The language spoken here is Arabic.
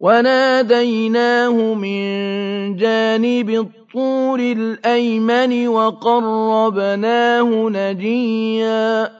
وَنَادَيْنَاهُ مِن جَانِبِ الطُّورِ الْأَيْمَنِ وَقَرَّبْنَاهُ نَجِيًّا.